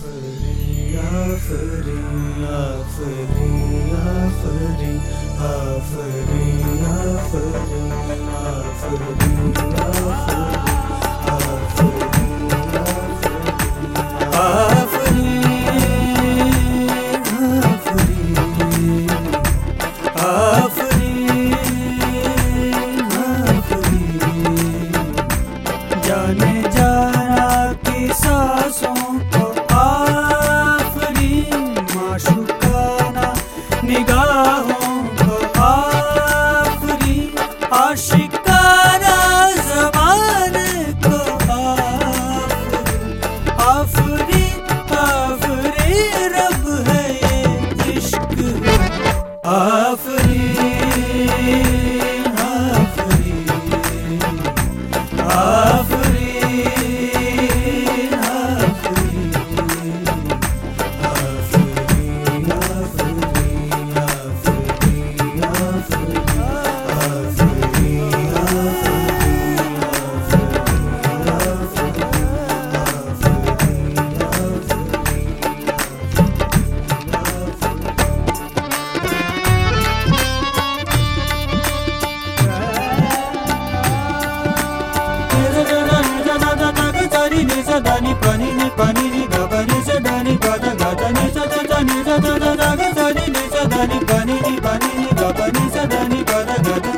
Aferin, aferin, aferin, aferin, aferin. माशुकाना निगाहों को आफरी आशिकाना जमाने को आफरी आफरी रब है ये इश्क। आफरी सदनी पनि नि पनि नि गबनि सदनी गद गदनि सद सदनि सद सद ग सदि नि सदनि पनि नि पनि नि गबनि सदनि गद गद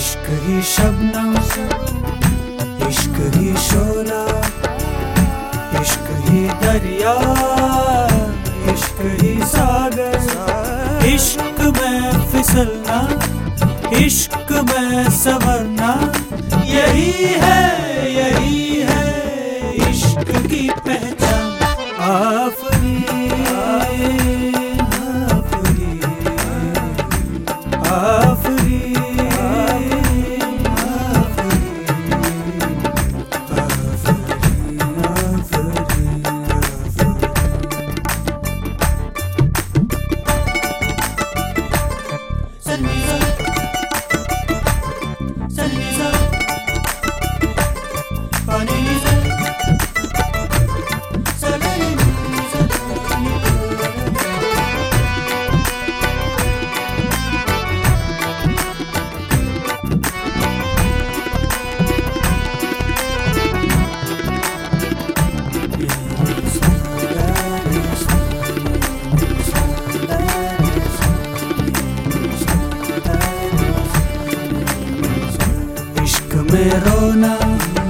इश्क ही शबनम इश्क ही शोला इश्क ही दरिया फिसलना इश्क में सवरना। यही है यही है इश्क की पहचान। आफरी आफरी आफरी। में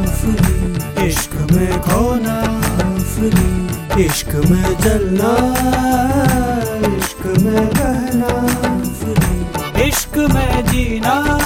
फ्री इश्क में खोना फ्री इश्क में जलना इश्क में बहना इश्क में जीना।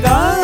나이다.